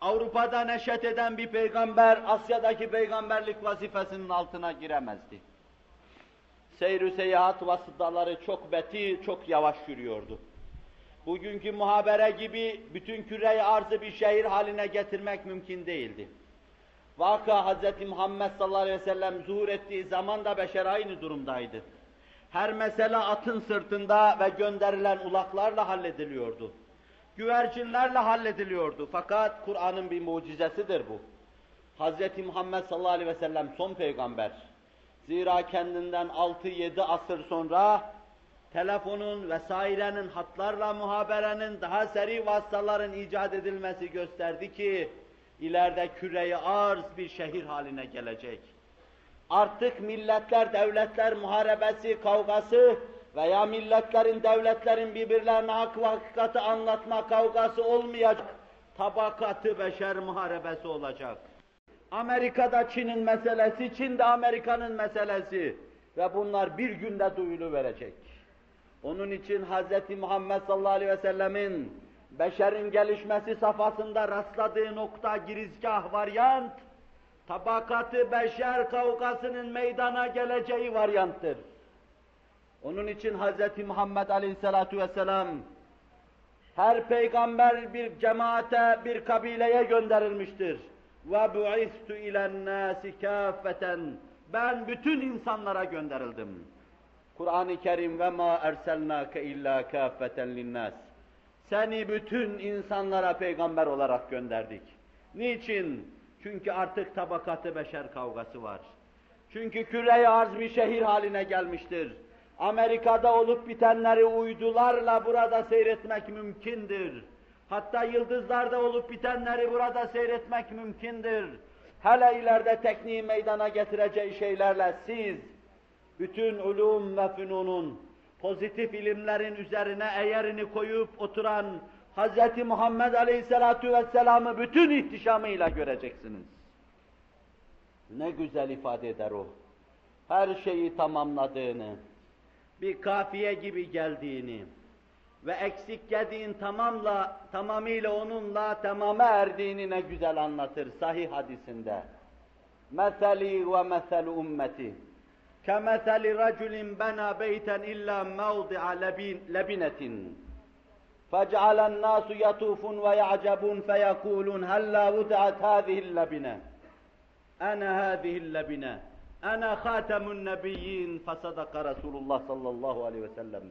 Avrupa'da neşet eden bir peygamber, Asya'daki peygamberlik vazifesinin altına giremezdi. Seyr-ü seyahat vasıtaları çok beti, çok yavaş yürüyordu. Bugünkü muhabere gibi bütün küreyi arzı bir şehir haline getirmek mümkün değildi. Vaka Hz. Muhammed sallallahu aleyhi ve sellem zuhur ettiği zaman da beşer aynı durumdaydı. Her mesele atın sırtında ve gönderilen ulaklarla hallediliyordu. Güvercinlerle hallediliyordu. Fakat Kur'an'ın bir mucizesidir bu. Hz. Muhammed sallallahu aleyhi ve sellem son peygamber. Zira kendinden 6-7 asır sonra telefonun vesairenin, hatlarla muhaberenin, daha seri vasıtaların icat edilmesi gösterdi ki, ileride küreyi arz bir şehir haline gelecek. Artık milletler, devletler muharebesi, kavgası veya milletlerin, devletlerin birbirlerine hak ve hakikati anlatma kavgası olmayacak. Tabakatı beşer muharebesi olacak. Amerika'da Çin'in meselesi, Çin'de Amerika'nın meselesi ve bunlar bir günde duyulu verecek. Onun için Hz. Muhammed sallallahu aleyhi ve sellemin beşerin gelişmesi safhasında rastladığı nokta girizgah varyant, tabakatı beşer kavgasının meydana geleceği varyanttır. Onun için Hz. Muhammed aleyhissalatu vesselam her peygamber bir cemaate, bir kabileye gönderilmiştir. Ve bu'istu ilen nasi kâffeten. Ben bütün insanlara gönderildim. Kur'an-ı Kerim ve ma erselnake illa kâffeten linnas. Seni bütün insanlara peygamber olarak gönderdik. Niçin? Çünkü artık tabakatı beşer kavgası var. Çünkü küre arz bir şehir haline gelmiştir. Amerika'da olup bitenleri uydularla burada seyretmek mümkündür. Hatta yıldızlarda olup bitenleri burada seyretmek mümkündür. Hele ileride tekniği meydana getireceği şeylerle siz, bütün ulum ve fünunun, pozitif ilimlerin üzerine eğerini koyup oturan Hz. Muhammed Aleyhisselatu Vesselam'ı bütün ihtişamıyla göreceksiniz. Ne güzel ifade eder o. Her şeyi tamamladığını, bir kafiye gibi geldiğini ve eksik geldiğin tamamla, tamamıyla onunla tamama erdiğini ne güzel anlatır sahih hadisinde. Meseli ve mesel ümmeti. كمثل رجل بنى بيتا إلا موضع لبين لبنة فجعل الناس يطوفون ويعجبون فيقولون هلا وضعت هذه اللبنة أنا هذه اللبنة Ana hatemun nebiyyin fasadaka Resulullah sallallahu aleyhi ve sellem.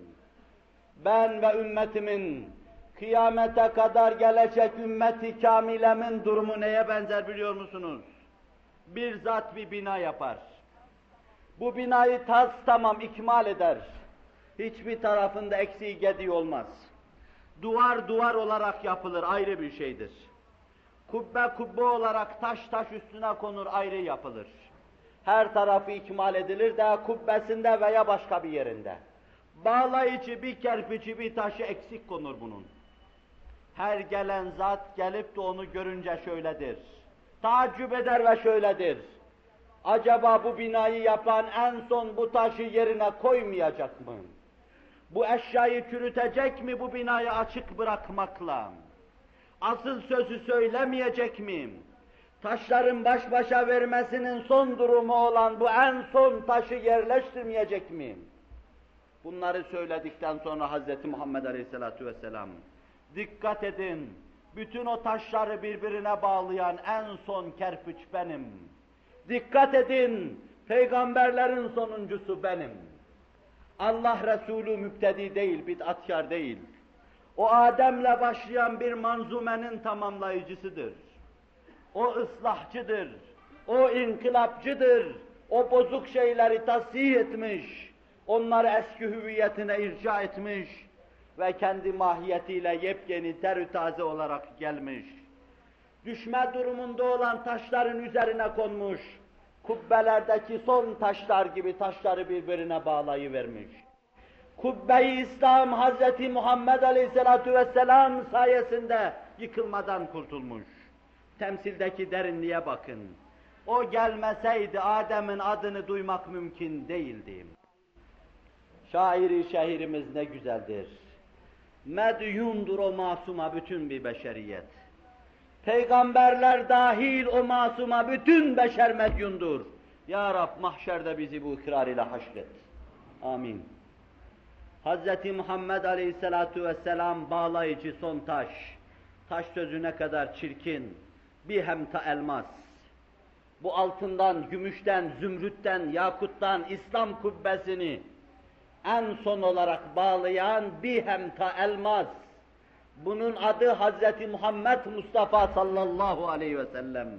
Ben ve ümmetimin kıyamete kadar gelecek ümmeti kamilemin durumu neye benzer biliyor musunuz? Bir zat bir bina yapar. Bu binayı tas tamam ikmal eder. Hiçbir tarafında eksiği gediği olmaz. Duvar duvar olarak yapılır ayrı bir şeydir. Kubbe kubbe olarak taş taş üstüne konur ayrı yapılır. Her tarafı ikmal edilir de kubbesinde veya başka bir yerinde. Bağlayıcı bir kerpiçi bir taşı eksik konur bunun. Her gelen zat gelip de onu görünce şöyledir. Tacip eder ve şöyledir. Acaba bu binayı yapan en son bu taşı yerine koymayacak mı? Bu eşyayı çürütecek mi bu binayı açık bırakmakla? Asıl sözü söylemeyecek mi? Taşların baş başa vermesinin son durumu olan bu en son taşı yerleştirmeyecek mi? Bunları söyledikten sonra Hz. Muhammed Aleyhisselatü Vesselam, dikkat edin, bütün o taşları birbirine bağlayan en son kerpiç benim. Dikkat edin, peygamberlerin sonuncusu benim. Allah Resulü müptedi değil, bid'atkar değil. O Adem'le başlayan bir manzumenin tamamlayıcısıdır. O ıslahçıdır, o inkılapçıdır, o bozuk şeyleri tasih etmiş, onları eski hüviyetine irca etmiş ve kendi mahiyetiyle yepyeni terü taze olarak gelmiş. Düşme durumunda olan taşların üzerine konmuş, kubbelerdeki son taşlar gibi taşları birbirine bağlayıvermiş. Kubbe-i İslam Hz. Muhammed Aleyhisselatü Vesselam sayesinde yıkılmadan kurtulmuş. Temsildeki derinliğe bakın. O gelmeseydi Adem'in adını duymak mümkün değildi. Şairi şehirimiz ne güzeldir. Medyundur o masuma bütün bir beşeriyet. Peygamberler dahil o masuma bütün beşer medyundur. Ya Rab mahşerde bizi bu ikrar ile haşret. Amin. Hz. Muhammed Aleyhisselatu Vesselam bağlayıcı son taş. Taş sözü ne kadar çirkin. Bir hemta elmas. Bu altından, gümüşten, zümrütten, yakuttan İslam kubbesini en son olarak bağlayan bir hemta elmas. Bunun adı Hazreti Muhammed Mustafa sallallahu aleyhi ve sellem.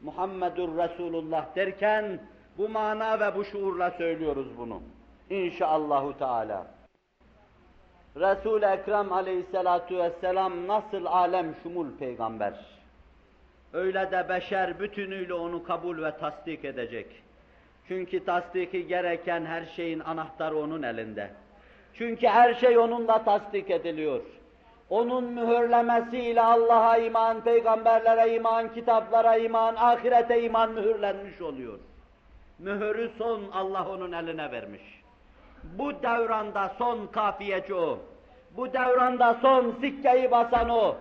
Muhammedur Resulullah derken bu mana ve bu şuurla söylüyoruz bunu. İnşallahü Teala. Resul-i Ekrem aleyhissalatu vesselam nasıl alem şumul peygamber. Öyle de beşer bütünüyle onu kabul ve tasdik edecek. Çünkü tasdiki gereken her şeyin anahtarı onun elinde. Çünkü her şey onunla tasdik ediliyor. Onun mühürlemesiyle Allah'a iman, peygamberlere iman, kitaplara iman, ahirete iman mühürlenmiş oluyor. Mühürü son Allah onun eline vermiş. Bu devranda son kafiyeci o. Bu devranda son sikkeyi basan o.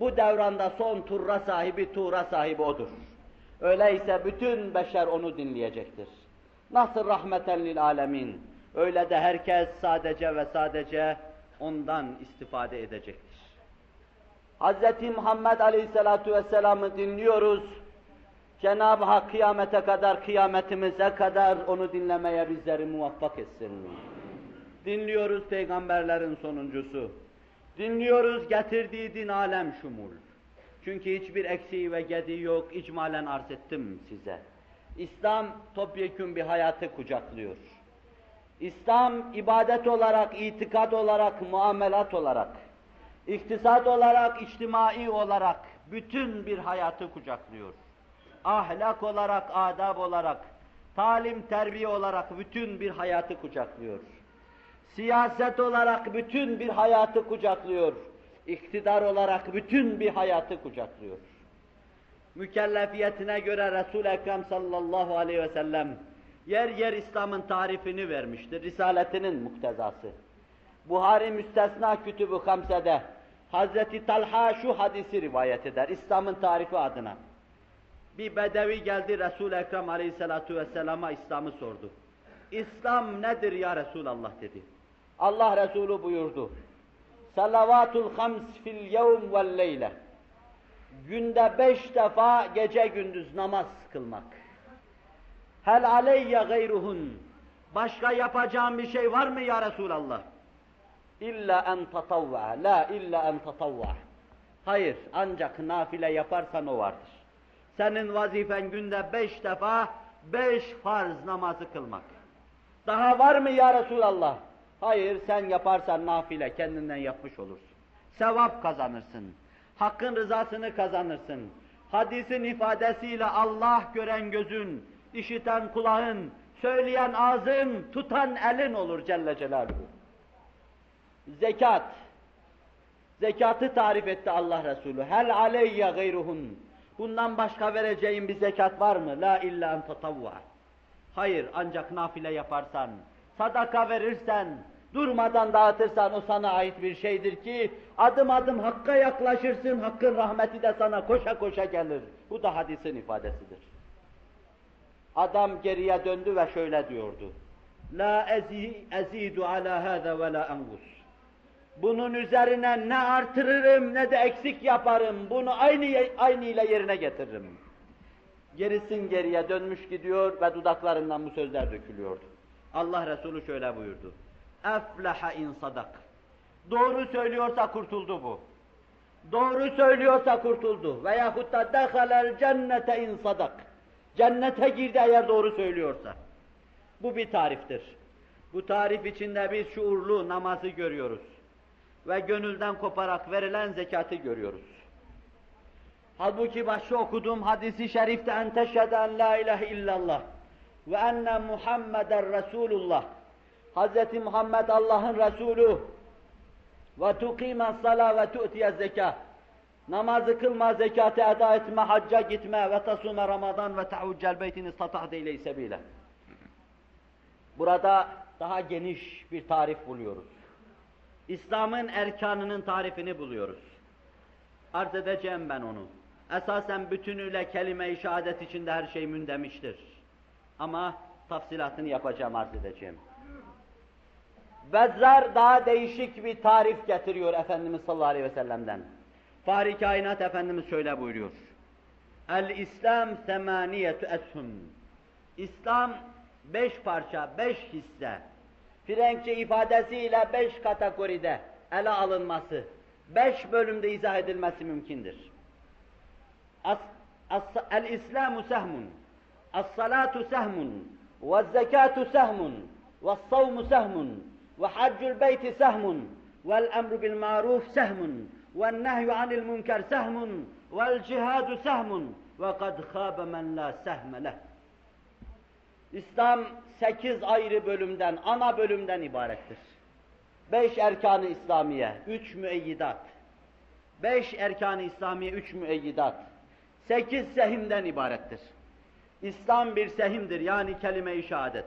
Bu devranda son turra sahibi, tuğra sahibi odur. Öyleyse bütün beşer onu dinleyecektir. Nasıl rahmeten lil alemin. Öyle de herkes sadece ve sadece ondan istifade edecektir. Hz. Muhammed Aleyhisselatu Vesselam'ı dinliyoruz. Cenab-ı Hak kıyamete kadar, kıyametimize kadar onu dinlemeye bizleri muvaffak etsin. Dinliyoruz peygamberlerin sonuncusu. Dinliyoruz getirdiği din alem şumul. Çünkü hiçbir eksiği ve gediği yok, icmalen arz ettim size. İslam topyekun bir hayatı kucaklıyor. İslam ibadet olarak, itikad olarak, muamelat olarak, iktisat olarak, içtimai olarak bütün bir hayatı kucaklıyor. Ahlak olarak, adab olarak, talim, terbiye olarak bütün bir hayatı kucaklıyor. Siyaset olarak bütün bir hayatı kucaklıyor. İktidar olarak bütün bir hayatı kucaklıyor. Mükellefiyetine göre Resul-i Ekrem sallallahu aleyhi ve sellem yer yer İslam'ın tarifini vermiştir. Risaletinin muktezası. Buhari müstesna kütübü hamsede Hazreti Talha şu hadisi rivayet eder İslam'ın tarifi adına. Bir bedevi geldi Resul-i Ekrem aleyhissalatu vesselama İslam'ı sordu. İslam nedir ya Resulallah dedi. Allah Resulü buyurdu. Salavatul hams fil yevm vel leyle. Günde beş defa gece gündüz namaz kılmak. Hel aleyye gayruhun. Başka yapacağım bir şey var mı ya Resulallah? İlla en tatavva. La illa en tatavva. Hayır, ancak nafile yaparsan o vardır. Senin vazifen günde beş defa beş farz namazı kılmak. Daha var mı ya Resulallah? Hayır, sen yaparsan nafile kendinden yapmış olursun. Sevap kazanırsın. Hakkın rızasını kazanırsın. Hadisin ifadesiyle Allah gören gözün, işiten kulağın, söyleyen ağzın, tutan elin olur Celle Celaluhu. Zekat. Zekatı tarif etti Allah Resulü. Hel aleyye gayruhun. Bundan başka vereceğin bir zekat var mı? La illa en tatavva. Hayır, ancak nafile yaparsan, sadaka verirsen, durmadan dağıtırsan o sana ait bir şeydir ki adım adım Hakk'a yaklaşırsın, Hakk'ın rahmeti de sana koşa koşa gelir. Bu da hadisin ifadesidir. Adam geriye döndü ve şöyle diyordu. La ezi, ezidu ala hâze ve la engus. Bunun üzerine ne artırırım ne de eksik yaparım. Bunu aynı aynı ile yerine getiririm. Gerisin geriye dönmüş gidiyor ve dudaklarından bu sözler dökülüyordu. Allah Resulü şöyle buyurdu. Efleha in sadak. Doğru söylüyorsa kurtuldu bu. Doğru söylüyorsa kurtuldu. Veyahut da dehalel cennete in. Cennete girdi eğer doğru söylüyorsa. Bu bir tariftir. Bu tarif içinde biz şuurlu namazı görüyoruz. Ve gönülden koparak verilen zekatı görüyoruz. Halbuki başta okuduğum hadisi şerifte en teşhede en la ilahe illallah ve enne Muhammeden Resulullah. Hz. Muhammed Allah'ın Resulü ve tukime sala ve tu'tiye zeka. Namazı kılma, zekatı eda etme, hacca gitme ve tasume Ramazan ve tehuccel beytin istata'de ile sebiyle. Burada daha geniş bir tarif buluyoruz. İslam'ın erkanının tarifini buluyoruz. Arz edeceğim ben onu. esasen bütünüyle kelime-i şehadet içinde her şey mündemiştir. Ama tafsilatını yapacağım, arz edeceğim. Bezzar daha değişik bir tarif getiriyor Efendimiz sallallahu aleyhi ve sellem'den. Fahri kainat Efendimiz şöyle buyuruyor. El-İslam semaniyetü eshum. İslam beş parça, beş hisse. Frenkçe ifadesiyle beş kategoride ele alınması, beş bölümde izah edilmesi mümkündür. El-İslamu sehmun, as-salatu sehmun, ve-zekatu sehmun, ve-savmu sehmun, haccul beyti sehmun, vel-emru bil-maruf sehmun, ve-nehyu anil-munker sehmun, vel-cihadu sehmun, ve kad khâbe men la sehme leh. İslam sekiz ayrı bölümden, ana bölümden ibarettir. Beş erkan-ı İslamiye, üç müeyyidat. Beş erkan-ı İslamiye, üç müeyyidat. Sekiz sehimden ibarettir. İslam bir sehimdir, yani kelime-i şehadet.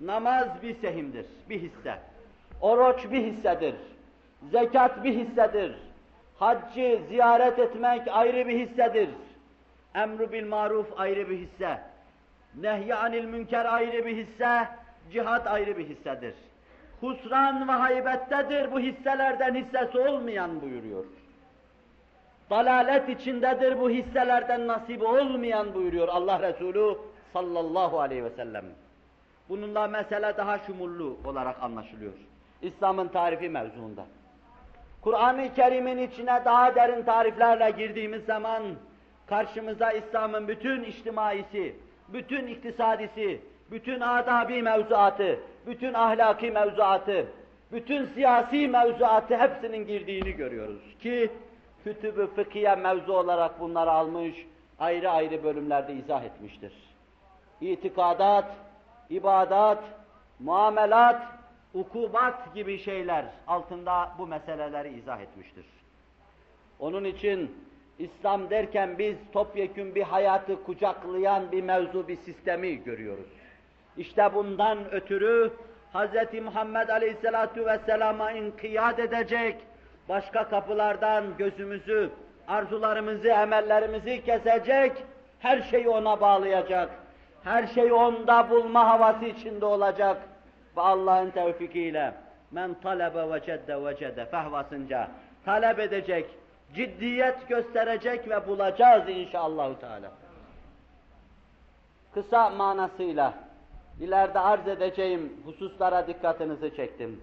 Namaz bir sehimdir, bir hisse. Oruç bir hissedir. Zekat bir hissedir. Haccı ziyaret etmek ayrı bir hissedir. Emru bil maruf ayrı bir hisse. Nehy anil münker ayrı bir hisse, cihat ayrı bir hissedir. Husran ve haybettedir bu hisselerden hissesi olmayan buyuruyor. Dalalet içindedir bu hisselerden nasibi olmayan buyuruyor Allah Resulü sallallahu aleyhi ve sellem. Bununla mesele daha şumullu olarak anlaşılıyor. İslam'ın tarifi mevzuunda. Kur'an-ı Kerim'in içine daha derin tariflerle girdiğimiz zaman karşımıza İslam'ın bütün içtimaisi, bütün iktisadisi, bütün adabi mevzuatı, bütün ahlaki mevzuatı, bütün siyasi mevzuatı hepsinin girdiğini görüyoruz ki kütüb-ü fıkhiye mevzu olarak bunları almış, ayrı ayrı bölümlerde izah etmiştir. İtikadat, ibadat, muamelat, ukubat gibi şeyler altında bu meseleleri izah etmiştir. Onun için İslam derken biz topyekün bir hayatı kucaklayan bir mevzu, bir sistemi görüyoruz. İşte bundan ötürü Hz. Muhammed Aleyhisselatu Vesselam'a inkiyat edecek, başka kapılardan gözümüzü, arzularımızı, emellerimizi kesecek, her şeyi ona bağlayacak, her şeyi onda bulma havası içinde olacak ve Allah'ın tevfikiyle men talebe vecedde vecede fehvasınca talep edecek, ciddiyet gösterecek ve bulacağız inşallahü teala. Kısa manasıyla ileride arz edeceğim hususlara dikkatinizi çektim.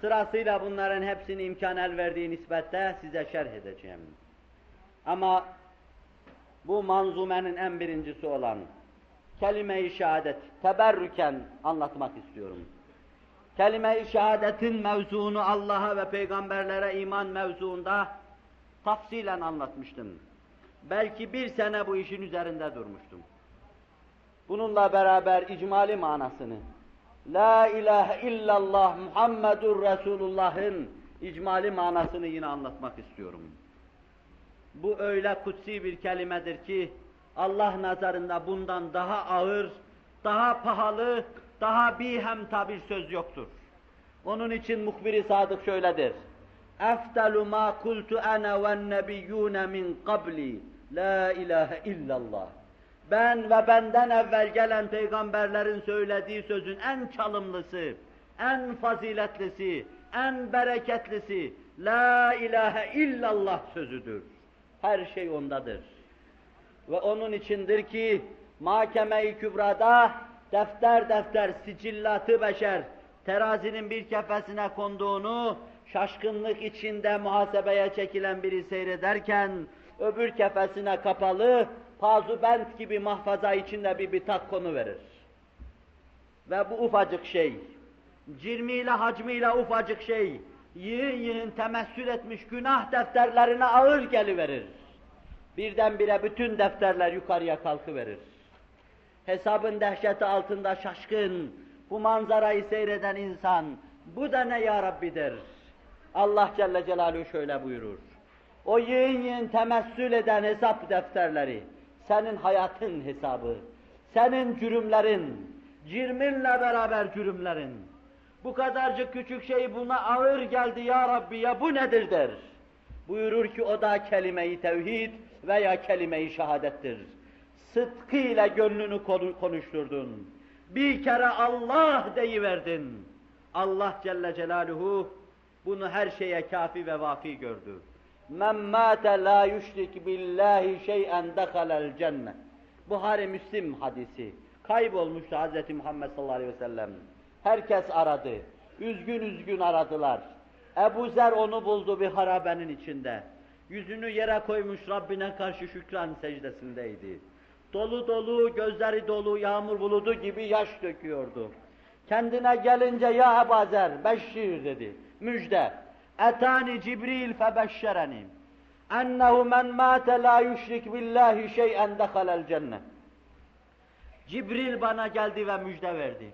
Sırasıyla bunların hepsini imkan el verdiği nispette size şerh edeceğim. Ama bu manzumenin en birincisi olan kelime-i şehadet teberrüken anlatmak istiyorum. Kelime-i şehadetin mevzuunu Allah'a ve peygamberlere iman mevzuunda tafsilen anlatmıştım. Belki bir sene bu işin üzerinde durmuştum. Bununla beraber icmali manasını, La ilahe illallah Muhammedur Resulullah'ın icmali manasını yine anlatmak istiyorum. Bu öyle kutsi bir kelimedir ki, Allah nazarında bundan daha ağır, daha pahalı, daha bihemta bir söz yoktur. Onun için muhbiri sadık şöyledir. اَفْتَلُ مَا قُلْتُ اَنَا وَالنَّبِيُّونَ مِنْ قَبْلِ La ilahe illallah. Ben ve benden evvel gelen peygamberlerin söylediği sözün en çalımlısı, en faziletlisi, en bereketlisi La ilahe illallah sözüdür. Her şey ondadır. Ve onun içindir ki mahkeme-i kübrada defter defter sicillatı beşer terazinin bir kefesine konduğunu şaşkınlık içinde muhasebeye çekilen biri seyrederken öbür kefesine kapalı pazubent gibi mahfaza içinde bir bitak konu verir. Ve bu ufacık şey, cirmiyle hacmiyle ufacık şey, yığın yığın temessül etmiş günah defterlerine ağır geliverir. Birdenbire bütün defterler yukarıya kalkıverir. Hesabın dehşeti altında şaşkın, bu manzarayı seyreden insan, bu da ne ya Rabbi der. Allah Celle Celaluhu şöyle buyurur. O yığın yığın temessül eden hesap defterleri, senin hayatın hesabı, senin cürümlerin, cirminle beraber cürümlerin. Bu kadarcık küçük şey buna ağır geldi ya Rabbi ya bu nedir der. Buyurur ki o da kelime-i tevhid, veya kelime-i şehadettir. Sıdkıyla gönlünü konuşturdun. Bir kere Allah deyiverdin. Allah Celle Celaluhu bunu her şeye kafi ve vafi gördü. Men mâte lâ yüşrik billahi şey'en dehalel cennet. Buhari Müslim hadisi. Kaybolmuştu Hz. Muhammed sallallahu aleyhi ve sellem. Herkes aradı. Üzgün üzgün aradılar. Ebu Zer onu buldu bir harabenin içinde. Yüzünü yere koymuş Rabbine karşı şükran secdesindeydi. Dolu dolu, gözleri dolu, yağmur buludu gibi yaş döküyordu. Kendine gelince ya Ebu Zer, beşşir dedi, müjde. Etani Cibril febeşşereni. Ennehu men mâte la yüşrik billahi şey'en dehalel cennet. Cibril bana geldi ve müjde verdi.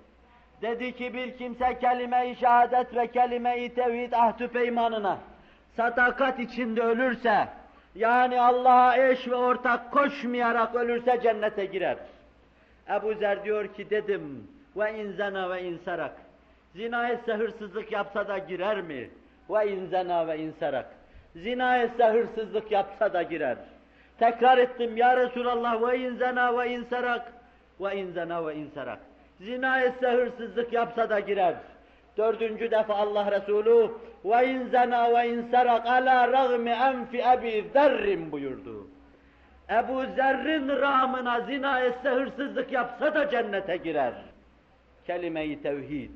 Dedi ki bir kimse kelime-i şehadet ve kelime-i tevhid ahdü peymanına sadakat içinde ölürse, yani Allah'a eş ve ortak koşmayarak ölürse cennete girer. Ebu Zer diyor ki dedim, ve inzena ve insarak. Zina etse hırsızlık yapsa da girer mi? Ve inzena ve insarak. Zina etse hırsızlık yapsa da girer. Tekrar ettim ya Resulallah ve inzena ve insarak. Ve inzena ve insarak. Zina etse hırsızlık yapsa da girer. Dördüncü defa Allah Resulü ve inzena ve insarak ala ragmi enfi ebi zerrin buyurdu. Ebu Zerrin rağmına zina etse hırsızlık yapsa da cennete girer. Kelime-i tevhid.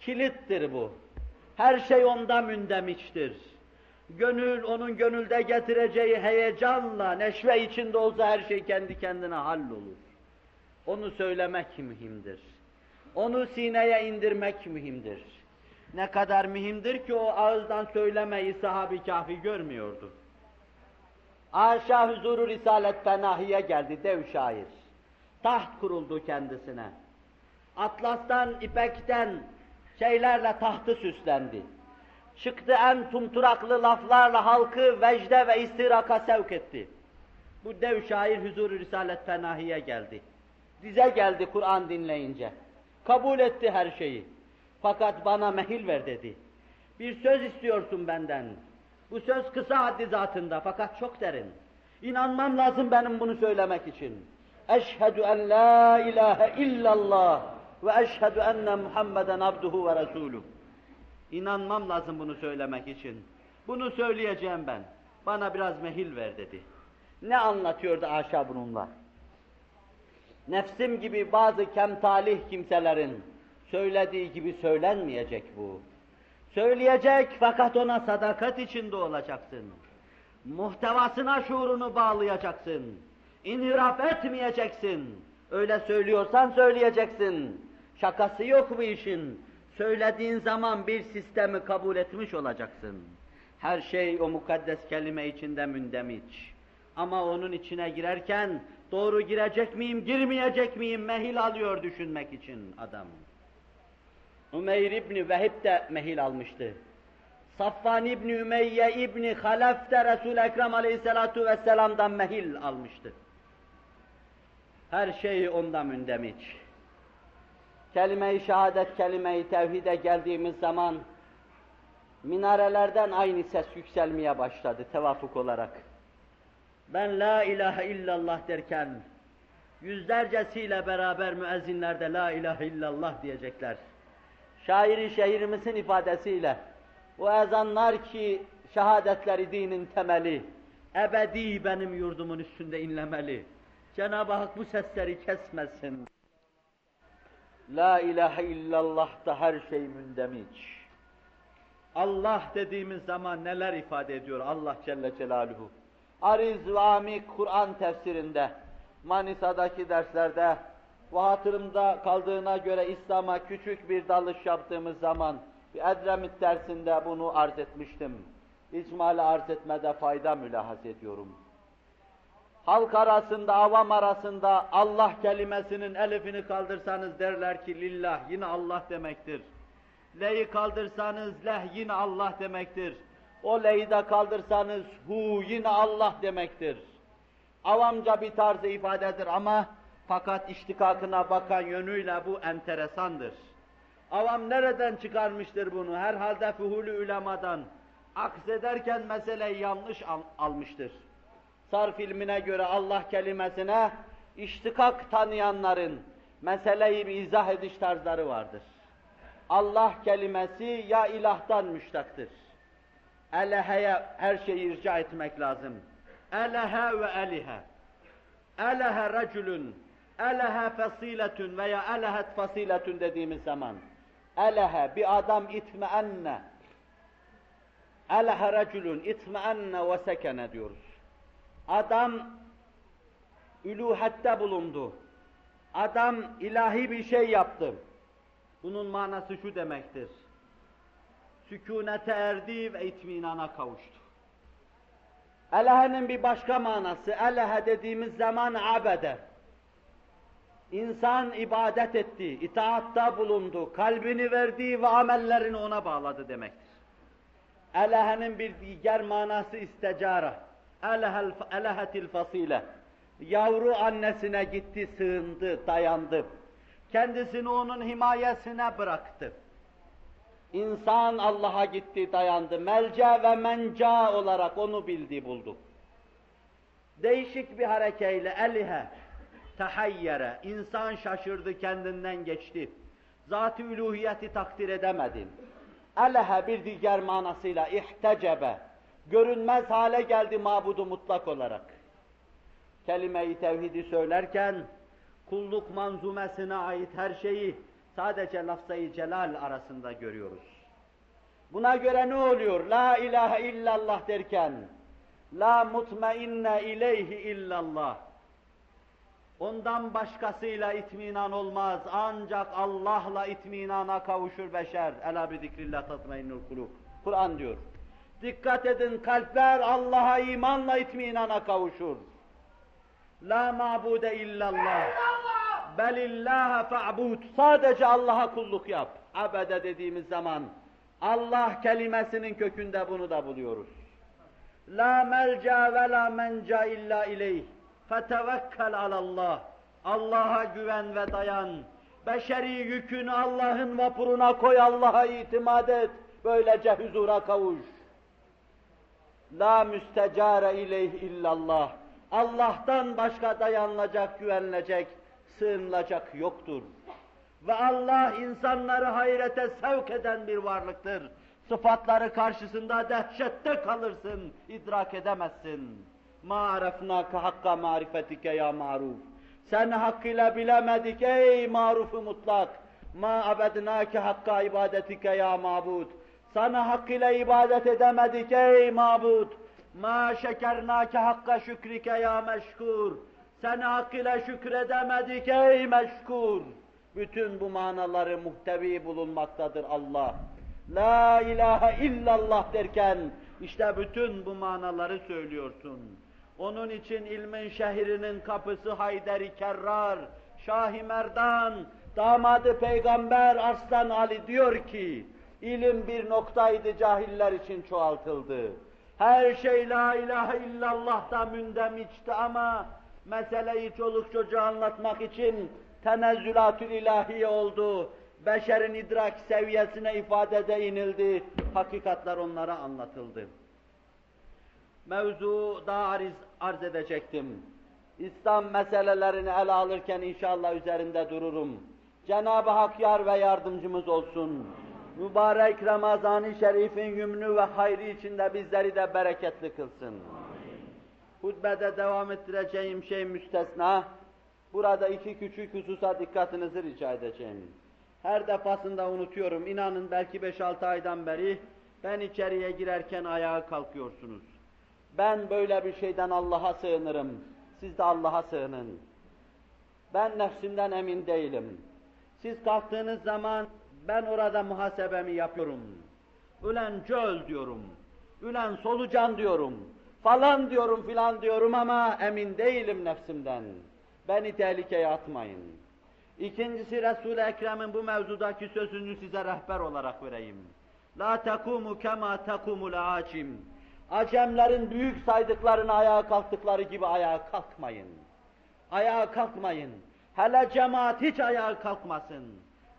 Kilittir bu. Her şey onda mündemiçtir. Gönül, onun gönülde getireceği heyecanla, neşve içinde olsa her şey kendi kendine hallolur. Onu söylemek mühimdir. Onu sineye indirmek mühimdir. Ne kadar mühimdir ki o ağızdan söylemeyi sahabi kafi görmüyordu. Aşağı huzuru Risalet Fenahi'ye geldi dev şair. Taht kuruldu kendisine. Atlastan, ipekten şeylerle tahtı süslendi. Çıktı en tumturaklı laflarla halkı vecde ve istiraka sevk etti. Bu dev şair huzuru Risalet Fenahi'ye geldi. Dize geldi Kur'an dinleyince. Kabul etti her şeyi. Fakat bana mehil ver dedi. Bir söz istiyorsun benden. Bu söz kısa haddi zatında fakat çok derin. İnanmam lazım benim bunu söylemek için. Eşhedü en la ilahe illallah ve eşhedü enne Muhammeden abduhu ve resuluh. İnanmam lazım bunu söylemek için. Bunu söyleyeceğim ben. Bana biraz mehil ver dedi. Ne anlatıyordu Aşa bununla? Nefsim gibi bazı kemtalih kimselerin söylediği gibi söylenmeyecek bu. Söyleyecek fakat ona sadakat içinde olacaksın. Muhtevasına şuurunu bağlayacaksın. İnhiraf etmeyeceksin. Öyle söylüyorsan söyleyeceksin. Şakası yok bu işin. Söylediğin zaman bir sistemi kabul etmiş olacaksın. Her şey o mukaddes kelime içinde mündemiç. Ama onun içine girerken doğru girecek miyim, girmeyecek miyim mehil alıyor düşünmek için adam. Umeyr İbni Vehib de mehil almıştı. Safvan İbni Ümeyye İbni Halef de Resul-i Ekrem Aleyhisselatu Vesselam'dan mehil almıştı. Her şey onda mündemiç. Kelime-i şehadet, kelime-i tevhide geldiğimiz zaman minarelerden aynı ses yükselmeye başladı tevafuk olarak. Ben la ilahe illallah derken yüzlercesiyle beraber müezzinler de la ilahe illallah diyecekler. Şairi şehrimizin ifadesiyle o ezanlar ki şehadetleri dinin temeli, ebedi benim yurdumun üstünde inlemeli. Cenab-ı Hak bu sesleri kesmesin. La ilahe illallah da her şey mündemiç. Allah dediğimiz zaman neler ifade ediyor Allah Celle Celaluhu? Ariz ve Amik Kur'an tefsirinde, Manisa'daki derslerde ve hatırımda kaldığına göre İslam'a küçük bir dalış yaptığımız zaman bir Edremit dersinde bunu arz etmiştim. İcmali arz etmede fayda mülahaz ediyorum. Halk arasında, avam arasında Allah kelimesinin elifini kaldırsanız derler ki lillah yine Allah demektir. Le'yi kaldırsanız leh yine Allah demektir. O le'yi de kaldırsanız hu yine Allah demektir. Avamca bir tarzı ifadedir ama fakat iştikakına bakan yönüyle bu enteresandır. Avam nereden çıkarmıştır bunu? Herhalde fuhulü ulemadan. Aksederken meseleyi yanlış al almıştır. Sarf ilmine göre Allah kelimesine iştikak tanıyanların meseleyi bir izah ediş tarzları vardır. Allah kelimesi ya ilahtan müştaktır. Elehe'ye her şeyi irca etmek lazım. Elehe ve elihe. Elehe reculun, elehe fasiletun veya elehet fasiletun dediğimiz zaman elehe bir adam itmeenne elehe reculun itmeenne ve sekene diyoruz. Adam üluhette bulundu. Adam ilahi bir şey yaptı. Bunun manası şu demektir. Sükunete erdi ve itminana kavuştu. Elehe'nin bir başka manası, elehe dediğimiz zaman abede. İnsan ibadet etti, itaatta bulundu, kalbini verdi ve amellerini ona bağladı demektir. Elehe'nin bir diğer manası istecara. Elehetil fasile. Yavru annesine gitti, sığındı, dayandı. Kendisini onun himayesine bıraktı. İnsan Allah'a gitti, dayandı. Melca ve menca olarak onu bildi, buldu. Değişik bir harekeyle elihe, tahayyere, insan şaşırdı, kendinden geçti. Zat-ı üluhiyeti takdir edemedi. Elehe bir diğer manasıyla ihtecebe, görünmez hale geldi mabudu mutlak olarak. Kelime-i tevhidi söylerken, kulluk manzumesine ait her şeyi sadece lafzayı celal arasında görüyoruz. Buna göre ne oluyor? La ilahe illallah derken, la mutmainne ileyhi illallah. Ondan başkasıyla itminan olmaz. Ancak Allah'la itminana kavuşur beşer. Ela bi zikrillah tatmainnul kulub. Kur'an diyor. Dikkat edin kalpler Allah'a imanla itminana kavuşur. La mabude illallah. Belillaha fa'bud. Sadece Allah'a kulluk yap. Abede dediğimiz zaman Allah kelimesinin kökünde bunu da buluyoruz. La melca ve la menca illa ileyh. Fetevekkel alallah. Allah'a güven ve dayan. Beşeri yükünü Allah'ın vapuruna koy, Allah'a itimat et. Böylece huzura kavuş. La müstecare ileyh illallah. Allah'tan başka dayanılacak, güvenilecek, sığınılacak yoktur. Ve Allah insanları hayrete sevk eden bir varlıktır. Sıfatları karşısında dehşette kalırsın, idrak edemezsin. Ma arefnâke hakka marifetike ya maruf. Sen hakkıyla bilemedik ey marufu mutlak. Ma abednâke hakka ibadetike ya mabud. Sana hakkıyla ibadet edemedik ey mabud. Ma şekernâke hakka şükrike ya meşkur. Seni hakkıyla şükredemedik ey meşkur. Bütün bu manaları muhtevi bulunmaktadır Allah. La ilahe illallah derken işte bütün bu manaları söylüyorsun. Onun için ilmin şehrinin kapısı Hayderi Kerrar, Şahi Merdan, damadı Peygamber Arslan Ali diyor ki, ilim bir noktaydı cahiller için çoğaltıldı. Her şey la ilahe illallah'ta mündemişti ama meseleyi çoluk çocuğa anlatmak için tenezzülatül ilahiye oldu. Beşerin idrak seviyesine ifadede inildi. Hakikatler onlara anlatıldı. Mevzu daha arz, arz edecektim. İslam meselelerini ele alırken inşallah üzerinde dururum. Cenab-ı Hak yar ve yardımcımız olsun. Mübarek Ramazan-ı Şerif'in yümnü ve hayrı içinde bizleri de bereketli kılsın. Hutbede devam ettireceğim şey müstesna. Burada iki küçük hususa dikkatinizi rica edeceğim. Her defasında unutuyorum. İnanın belki 5-6 aydan beri ben içeriye girerken ayağa kalkıyorsunuz. Ben böyle bir şeyden Allah'a sığınırım. Siz de Allah'a sığının. Ben nefsimden emin değilim. Siz kalktığınız zaman ben orada muhasebemi yapıyorum. Ülen cöl diyorum. Ülen solucan diyorum. Falan diyorum filan diyorum ama emin değilim nefsimden. Beni tehlikeye atmayın. İkincisi Resul-i Ekrem'in bu mevzudaki sözünü size rehber olarak vereyim. La tekumu kema tekumul acim. Acemlerin büyük saydıklarını ayağa kalktıkları gibi ayağa kalkmayın. Ayağa kalkmayın. Hele cemaat hiç ayağa kalkmasın.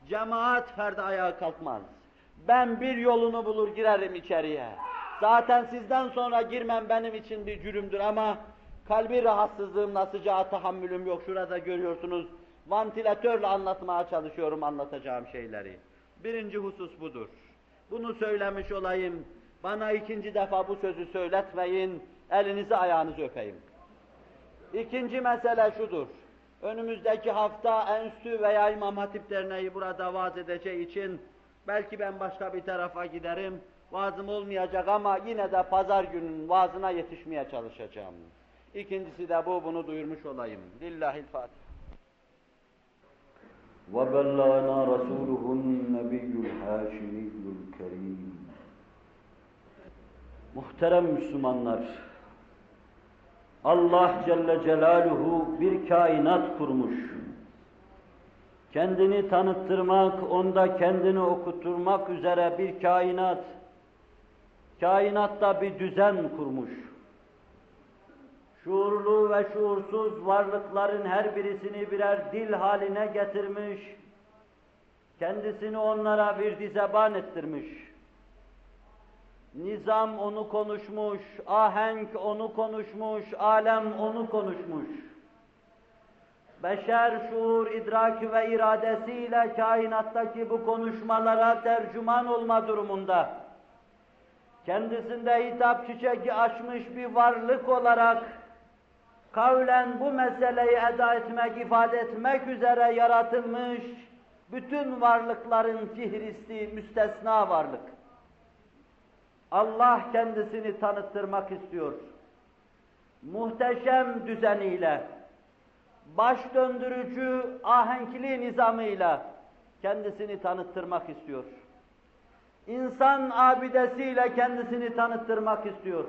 Cemaat ferdi ayağa kalkmaz. Ben bir yolunu bulur girerim içeriye. Zaten sizden sonra girmem benim için bir cürümdür ama Kalbi rahatsızlığımla sıcağa tahammülüm yok. Şurada görüyorsunuz. Vantilatörle anlatmaya çalışıyorum anlatacağım şeyleri. Birinci husus budur. Bunu söylemiş olayım. Bana ikinci defa bu sözü söyletmeyin. Elinizi ayağınızı öpeyim. İkinci mesele şudur. Önümüzdeki hafta Enstitü veya İmam Hatip Derneği burada vaaz edeceği için belki ben başka bir tarafa giderim. Vaazım olmayacak ama yine de pazar günün vaazına yetişmeye çalışacağım. İkincisi de bu, bunu duyurmuş olayım. Lillahil Fatiha. وبلغنا رسوله النبي الهاشمي الكريم Muhterem Müslümanlar, Allah Celle Celaluhu bir kainat kurmuş. Kendini tanıttırmak, onda kendini okuturmak üzere bir kainat, kainatta bir düzen kurmuş. Şuurlu ve şuursuz varlıkların her birisini birer dil haline getirmiş, kendisini onlara bir dizeban ettirmiş. Nizam onu konuşmuş, ahenk onu konuşmuş, alem onu konuşmuş. Beşer şuur, idrak ve iradesiyle kainattaki bu konuşmalara tercüman olma durumunda. Kendisinde hitap çiçeği açmış bir varlık olarak kavlen bu meseleyi eda etmek, ifade etmek üzere yaratılmış bütün varlıkların fihristi, müstesna varlık. Allah kendisini tanıttırmak istiyor. Muhteşem düzeniyle, baş döndürücü ahenkli nizamıyla kendisini tanıttırmak istiyor. İnsan abidesiyle kendisini tanıttırmak istiyor.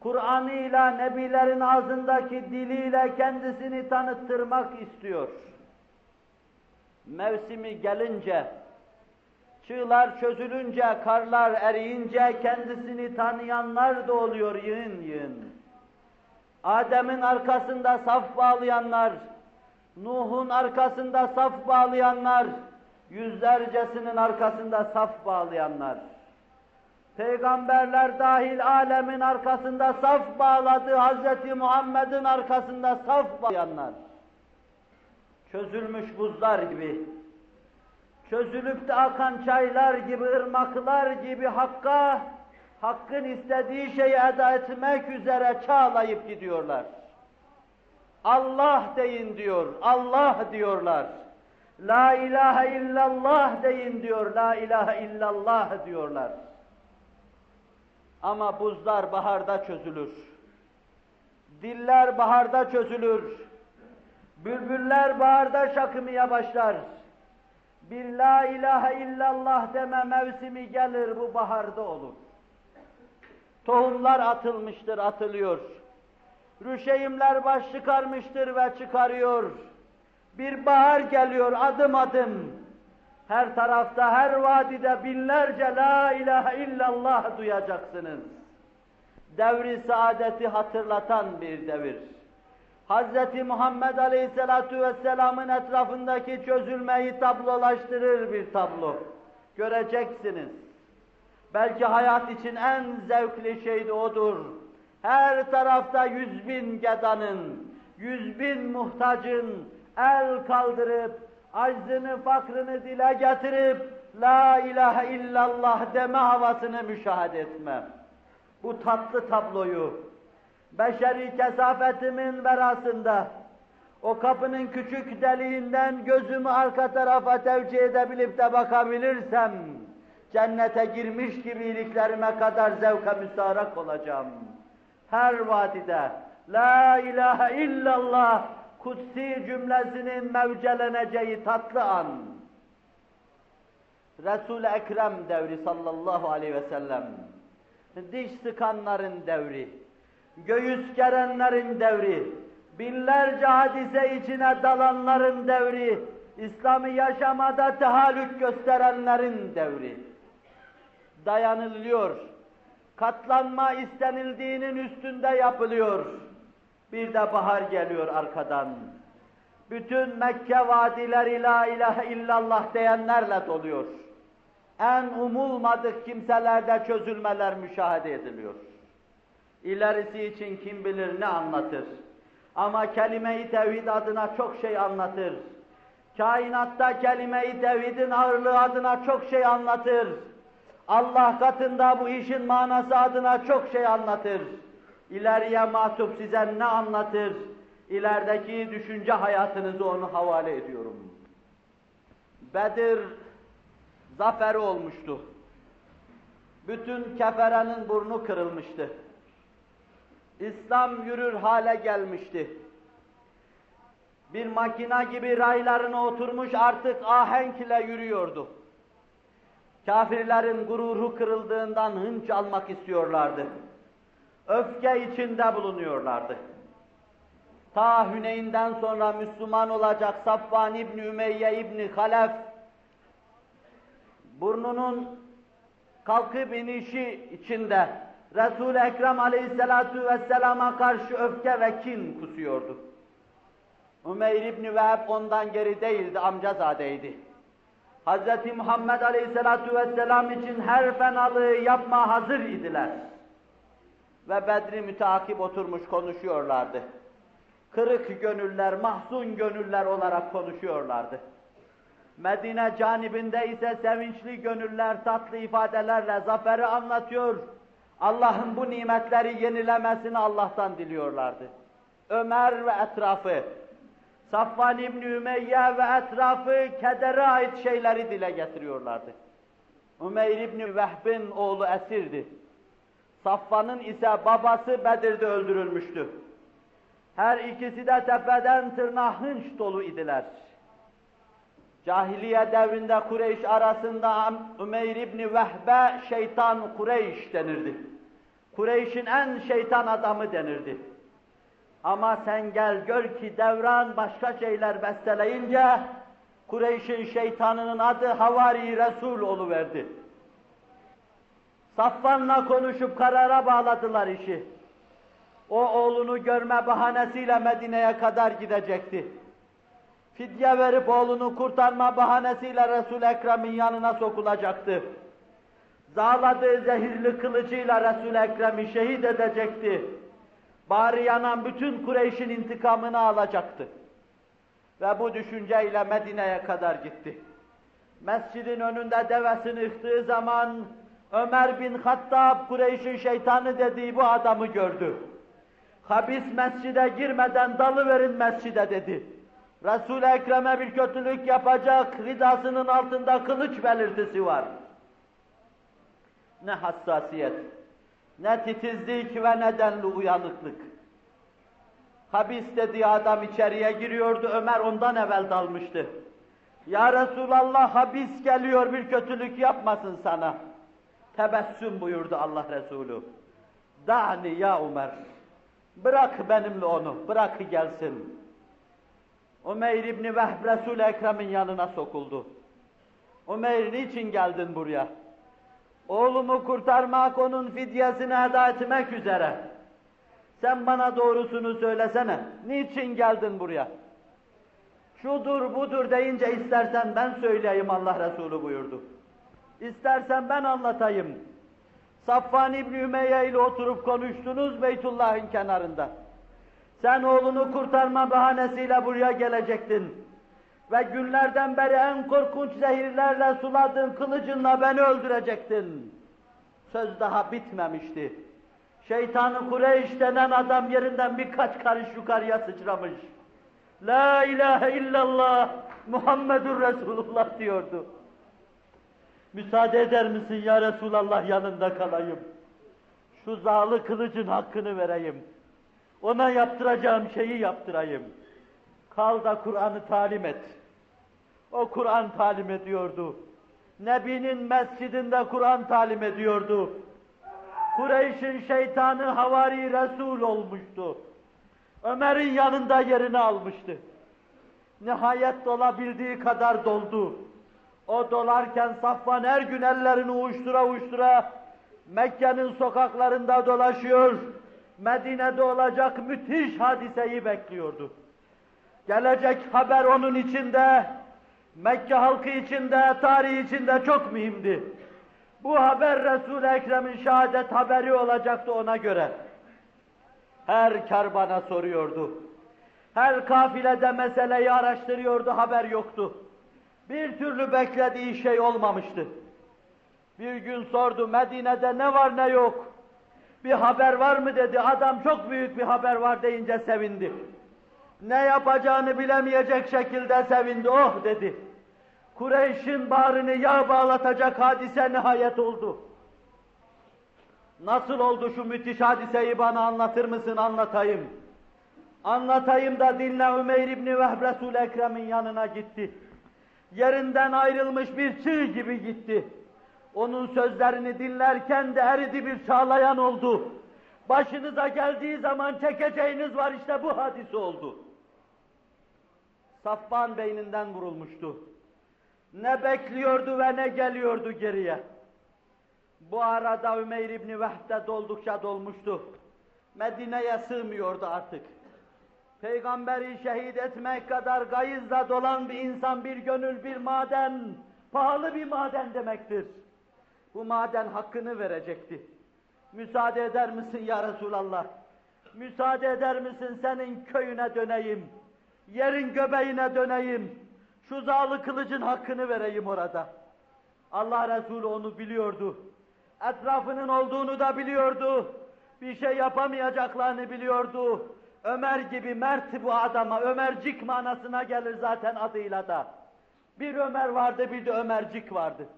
Kur'an'ıyla, Nebilerin ağzındaki diliyle kendisini tanıttırmak istiyor. Mevsimi gelince, çığlar çözülünce, karlar eriyince kendisini tanıyanlar da oluyor yığın yığın. Adem'in arkasında saf bağlayanlar, Nuh'un arkasında saf bağlayanlar, yüzlercesinin arkasında saf bağlayanlar. Peygamberler dahil alemin arkasında saf bağladı, Hz. Muhammed'in arkasında saf bağlayanlar. Çözülmüş buzlar gibi, çözülüp de akan çaylar gibi, ırmaklar gibi Hakk'a, Hakk'ın istediği şeyi eda etmek üzere çağlayıp gidiyorlar. Allah deyin diyor, Allah diyorlar. La ilahe illallah deyin diyor, la ilahe illallah diyorlar. Ama buzlar baharda çözülür. Diller baharda çözülür. Bülbüller baharda şakımaya başlar. Bir la ilahe illallah deme mevsimi gelir bu baharda olur. Tohumlar atılmıştır, atılıyor. Rüşeyimler baş çıkarmıştır ve çıkarıyor. Bir bahar geliyor adım adım. Her tarafta, her vadide binlerce la ilahe illallah duyacaksınız. Devri saadeti hatırlatan bir devir. Hz. Muhammed Aleyhisselatü Vesselam'ın etrafındaki çözülmeyi tablolaştırır bir tablo. Göreceksiniz. Belki hayat için en zevkli şey de odur. Her tarafta yüz bin gedanın, yüz bin muhtacın el kaldırıp, aczını, fakrını dile getirip, La ilahe illallah deme havasını müşahede etme. Bu tatlı tabloyu, beşeri kesafetimin verasında, o kapının küçük deliğinden gözümü arka tarafa tevcih edebilip de bakabilirsem, cennete girmiş gibi iliklerime kadar zevka müstarak olacağım. Her vadide, La ilahe illallah, kutsi cümlesinin mevceleneceği tatlı an. Resul-i Ekrem devri sallallahu aleyhi ve sellem, diş sıkanların devri, göğüs gerenlerin devri, binlerce hadise içine dalanların devri, İslam'ı yaşamada tehallük gösterenlerin devri. Dayanılıyor, katlanma istenildiğinin üstünde yapılıyor. Bir de bahar geliyor arkadan. Bütün Mekke vadileri la ilahe illallah diyenlerle doluyor. En umulmadık kimselerde çözülmeler müşahede ediliyor. İlerisi için kim bilir ne anlatır. Ama kelime-i tevhid adına çok şey anlatır. Kainatta kelime-i tevhidin ağırlığı adına çok şey anlatır. Allah katında bu işin manası adına çok şey anlatır. İleriye matup size ne anlatır? İlerideki düşünce hayatınızı onu havale ediyorum. Bedir zaferi olmuştu. Bütün keferenin burnu kırılmıştı. İslam yürür hale gelmişti. Bir makina gibi raylarına oturmuş artık ahenkle yürüyordu. Kafirlerin gururu kırıldığından hınç almak istiyorlardı. Öfke içinde bulunuyorlardı. Ta Hüneyn'den sonra Müslüman olacak Safvan İbni Ümeyye İbni Halef burnunun kalkıp inişi içinde Resul-i Ekrem aleyhissalatu vesselama karşı öfke ve kin kusuyordu. Ümeyr İbni Vehb ondan geri değildi, amcazadeydi. Hz. Muhammed aleyhissalatu vesselam için her fenalığı yapma hazır idiler. Ve Bedri müteakip oturmuş konuşuyorlardı. Kırık gönüller, mahzun gönüller olarak konuşuyorlardı. Medine canibinde ise sevinçli gönüller tatlı ifadelerle zaferi anlatıyor. Allah'ın bu nimetleri yenilemesini Allah'tan diliyorlardı. Ömer ve etrafı, Safvan İbni Ümeyye ve etrafı kedere ait şeyleri dile getiriyorlardı. Ümeyr İbni Vehb'in oğlu esirdi. Safvan'ın ise babası Bedir'de öldürülmüştü. Her ikisi de tepeden tırnağa hınç dolu idiler. Cahiliye devrinde Kureyş arasında Ümeyr İbni Vehbe şeytan Kureyş denirdi. Kureyş'in en şeytan adamı denirdi. Ama sen gel gör ki devran başka şeyler besteleyince Kureyş'in şeytanının adı Havari Resul oluverdi. Safvan'la konuşup karara bağladılar işi. O oğlunu görme bahanesiyle Medine'ye kadar gidecekti. Fidye verip oğlunu kurtarma bahanesiyle Resul-i Ekrem'in yanına sokulacaktı. Zağladığı zehirli kılıcıyla Resul-i Ekrem'i şehit edecekti. Bari yanan bütün Kureyş'in intikamını alacaktı. Ve bu düşünceyle Medine'ye kadar gitti. Mescidin önünde devesini yıktığı zaman Ömer bin Hattab Kureyş'in şeytanı dediği bu adamı gördü. Habis mescide girmeden dalı verin mescide dedi. Resul-i Ekrem'e bir kötülük yapacak, ridasının altında kılıç belirtisi var. Ne hassasiyet, ne titizlik ve nedenli uyanıklık. Habis dediği adam içeriye giriyordu, Ömer ondan evvel dalmıştı. Ya Resulallah habis geliyor, bir kötülük yapmasın sana. Tebessüm buyurdu Allah Resulü. Da'ni ya Ömer. Bırak benimle onu, bırak gelsin. Umeyr İbni Vehb Resul-i Ekrem'in yanına sokuldu. Umeyr niçin geldin buraya? Oğlumu kurtarmak, onun fidyesini eda etmek üzere. Sen bana doğrusunu söylesene. Niçin geldin buraya? Şudur budur deyince istersen ben söyleyeyim Allah Resulü buyurdu. İstersen ben anlatayım. Safvan İbni Ümeyye ile oturup konuştunuz Beytullah'ın kenarında. Sen oğlunu kurtarma bahanesiyle buraya gelecektin. Ve günlerden beri en korkunç zehirlerle suladığın kılıcınla beni öldürecektin. Söz daha bitmemişti. Şeytanı Kureyş denen adam yerinden birkaç karış yukarıya sıçramış. La ilahe illallah Muhammedur Resulullah diyordu. Müsaade eder misin ya Resulallah yanında kalayım. Şu zağlı kılıcın hakkını vereyim. Ona yaptıracağım şeyi yaptırayım. Kal da Kur'an'ı talim et. O Kur'an talim ediyordu. Nebinin mescidinde Kur'an talim ediyordu. Kureyş'in şeytanı havari Resul olmuştu. Ömer'in yanında yerini almıştı. Nihayet dolabildiği kadar doldu. O dolarken Safvan her gün ellerini uçtura uçtura Mekke'nin sokaklarında dolaşıyor. Medine'de olacak müthiş hadiseyi bekliyordu. Gelecek haber onun içinde, Mekke halkı içinde, tarih içinde çok mühimdi. Bu haber Resul-i Ekrem'in şehadet haberi olacaktı ona göre. Her kervana soruyordu. Her kafilede meseleyi araştırıyordu, haber yoktu. Bir türlü beklediği şey olmamıştı. Bir gün sordu, Medine'de ne var ne yok? Bir haber var mı dedi, adam çok büyük bir haber var deyince sevindi. Ne yapacağını bilemeyecek şekilde sevindi, oh dedi. Kureyş'in bağrını yağ bağlatacak hadise nihayet oldu. Nasıl oldu şu müthiş hadiseyi bana anlatır mısın anlatayım. Anlatayım da dinle Ümeyr İbni Vehb Resul-i Ekrem'in yanına gitti. Yerinden ayrılmış bir çığ gibi gitti. Onun sözlerini dinlerken de eridi bir çağlayan oldu. Başınıza geldiği zaman çekeceğiniz var işte bu hadise oldu. Safvan beyninden vurulmuştu. Ne bekliyordu ve ne geliyordu geriye. Bu arada Ümeyr İbni Vehb de doldukça dolmuştu. Medine'ye sığmıyordu artık. Peygamberi şehit etmek kadar gayızla dolan bir insan, bir gönül, bir maden, pahalı bir maden demektir. Bu maden hakkını verecekti. Müsaade eder misin ya Resulallah? Müsaade eder misin senin köyüne döneyim? Yerin göbeğine döneyim? Şu zalı kılıcın hakkını vereyim orada. Allah Resulü onu biliyordu. Etrafının olduğunu da biliyordu. Bir şey yapamayacaklarını biliyordu. Ömer gibi mert bu adama, Ömercik manasına gelir zaten adıyla da. Bir Ömer vardı, bir de Ömercik vardı.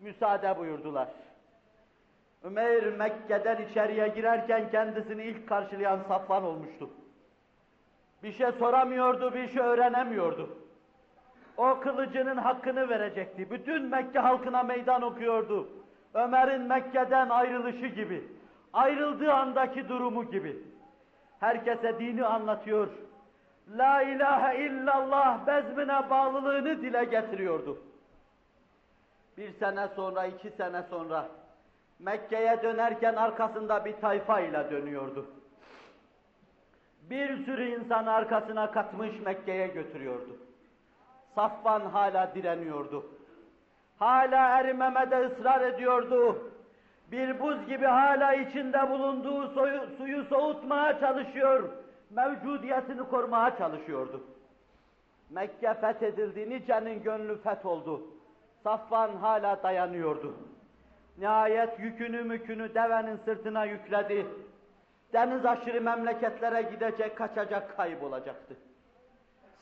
Müsaade buyurdular. Ömer Mekke'den içeriye girerken kendisini ilk karşılayan Safvan olmuştu. Bir şey soramıyordu, bir şey öğrenemiyordu. O kılıcının hakkını verecekti. Bütün Mekke halkına meydan okuyordu. Ömer'in Mekke'den ayrılışı gibi, ayrıldığı andaki durumu gibi. Herkese dini anlatıyor. La ilahe illallah bezmine bağlılığını dile getiriyordu. Bir sene sonra, iki sene sonra Mekke'ye dönerken arkasında bir tayfa ile dönüyordu. Bir sürü insan arkasına katmış Mekke'ye götürüyordu. Safvan hala direniyordu. Hala erimemede ısrar ediyordu. Bir buz gibi hala içinde bulunduğu suyu, suyu soğutmaya çalışıyor. Mevcudiyetini korumaya çalışıyordu. Mekke fethedildi, nicenin gönlü fetholdu. Safvan hala dayanıyordu. Nihayet yükünü mükünü devenin sırtına yükledi. Deniz aşırı memleketlere gidecek, kaçacak, kaybolacaktı.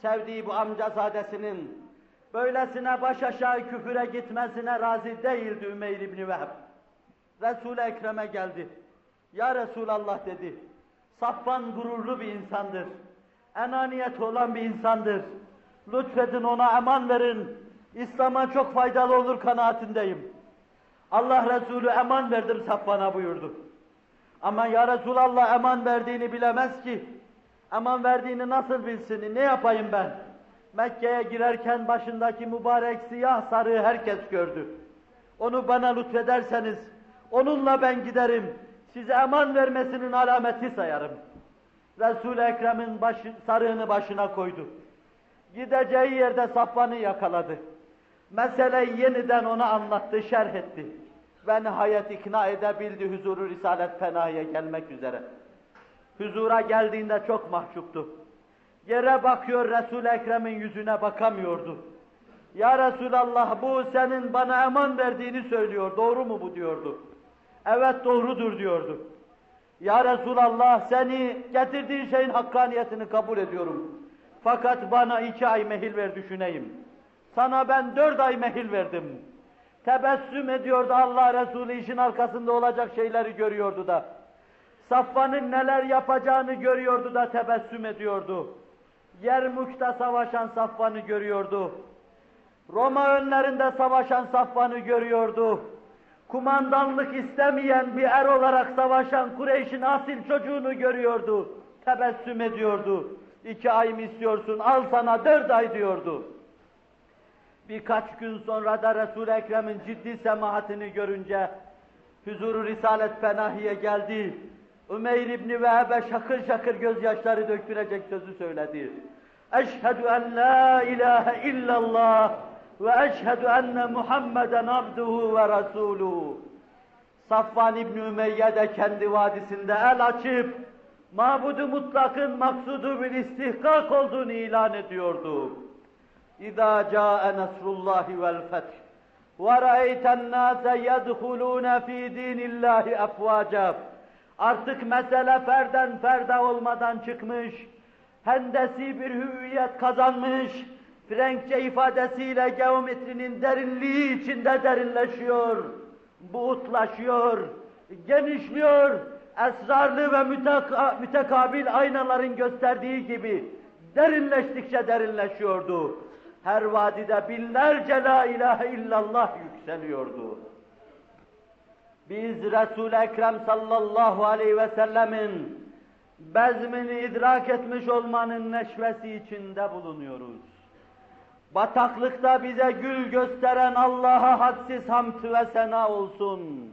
Sevdiği bu amcazadesinin böylesine baş aşağı küfüre gitmesine razı değildi Ümeyr İbni Vehb. Resul-i Ekrem'e geldi. Ya Resulallah dedi. Safvan gururlu bir insandır. Enaniyet olan bir insandır. Lütfedin ona eman verin. İslam'a çok faydalı olur kanaatindeyim. Allah Resulü eman verdim Safvan'a buyurdu. Ama ya Resulallah eman verdiğini bilemez ki. Eman verdiğini nasıl bilsin, ne yapayım ben? Mekke'ye girerken başındaki mübarek siyah sarığı herkes gördü. Onu bana lütfederseniz, onunla ben giderim, size eman vermesinin alameti sayarım. Resul-i Ekrem'in başı, sarığını başına koydu. Gideceği yerde Safvan'ı yakaladı. Meseleyi yeniden ona anlattı, şerh etti. Ve nihayet ikna edebildi huzuru Risalet Fenahi'ye gelmek üzere. Huzura geldiğinde çok mahcuptu. Yere bakıyor Resul-i Ekrem'in yüzüne bakamıyordu. Ya Resulallah bu senin bana eman verdiğini söylüyor, doğru mu bu diyordu. Evet doğrudur diyordu. Ya Resulallah seni getirdiğin şeyin hakkaniyetini kabul ediyorum. Fakat bana iki ay mehil ver düşüneyim. Sana ben dört ay mehil verdim. Tebessüm ediyordu Allah Resulü işin arkasında olacak şeyleri görüyordu da. Safvan'ın neler yapacağını görüyordu da tebessüm ediyordu. Yermuk'ta savaşan Safvan'ı görüyordu. Roma önlerinde savaşan Safvan'ı görüyordu. Kumandanlık istemeyen bir er olarak savaşan Kureyş'in asil çocuğunu görüyordu. Tebessüm ediyordu. İki ay mı istiyorsun, al sana dört ay diyordu. Birkaç gün sonra da Resul-i Ekrem'in ciddi semahatini görünce huzuru Risalet Fenahi'ye geldi. Ümeyr İbni Vehbe şakır şakır gözyaşları döktürecek sözü söyledi. Eşhedü en la ilahe illallah eşhedü enne Muhammeden abduhu ve rasuluhu. Safvan İbni Ümeyye de kendi vadisinde el açıp mabudu mutlakın maksudu bir istihkak olduğunu ilan ediyordu. İza ca'e nasrullahi vel feth ve ra'eyten nase yedhulûne fî dînillâhi efvâca. Artık mesele ferden ferde olmadan çıkmış, hendesi bir hüviyet kazanmış, Frenkçe ifadesiyle geometrinin derinliği içinde derinleşiyor, buğutlaşıyor, genişliyor, esrarlı ve müteka, mütekabil aynaların gösterdiği gibi derinleştikçe derinleşiyordu. Her vadide binlerce la ilahe illallah yükseliyordu. Biz Resul-i Ekrem sallallahu aleyhi ve sellemin bezmini idrak etmiş olmanın neşvesi içinde bulunuyoruz. Bataklıkta bize gül gösteren Allah'a hadsiz hamd ve sena olsun.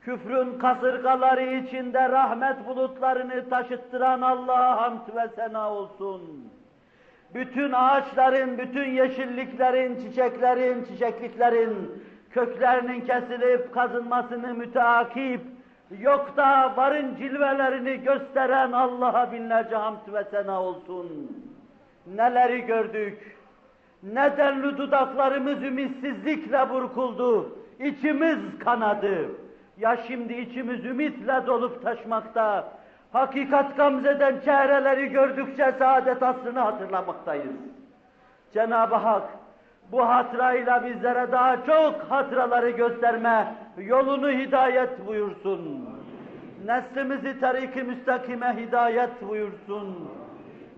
Küfrün kasırgaları içinde rahmet bulutlarını taşıttıran Allah'a hamd ve sena olsun. Bütün ağaçların, bütün yeşilliklerin, çiçeklerin, çiçekliklerin köklerinin kesilip kazınmasını müteakip, yok da varın cilvelerini gösteren Allah'a binlerce hamd ve sena olsun. Neleri gördük, ne denli dudaklarımız ümitsizlikle burkuldu, içimiz kanadı. Ya şimdi içimiz ümitle dolup taşmakta, hakikat gamzeden çehreleri gördükçe saadet asrını hatırlamaktayız. Cenab-ı Hak bu hatırayla bizlere daha çok hatıraları gösterme yolunu hidayet buyursun. Neslimizi tarik-i müstakime hidayet buyursun.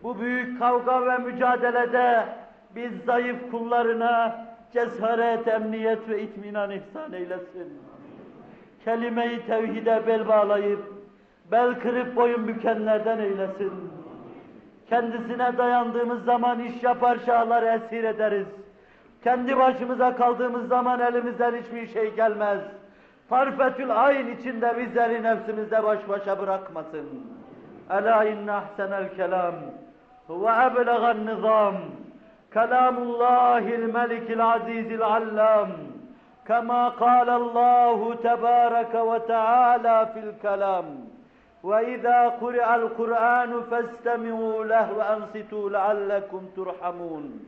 Bu büyük kavga ve mücadelede biz zayıf kullarına cesaret, emniyet ve itminan ihsan eylesin. Kelime-i tevhide bel bağlayıp, bel kırıp boyun bükenlerden eylesin. Kendisine dayandığımız zaman iş yapar şahlar esir ederiz. Kendi başımıza kaldığımız zaman elimizden hiçbir şey gelmez. Tarfetül ayn içinde bizleri nefsimizde baş başa bırakmasın. Ela inne ahsenel kelam ve eblegan nizam. Kelamullahil melikil azizil allam. كما قال الله تبارك وتعالى في الكلام وإذا قرئ القرآن فاستمعوا له وأنصتوا لعلكم ترحمون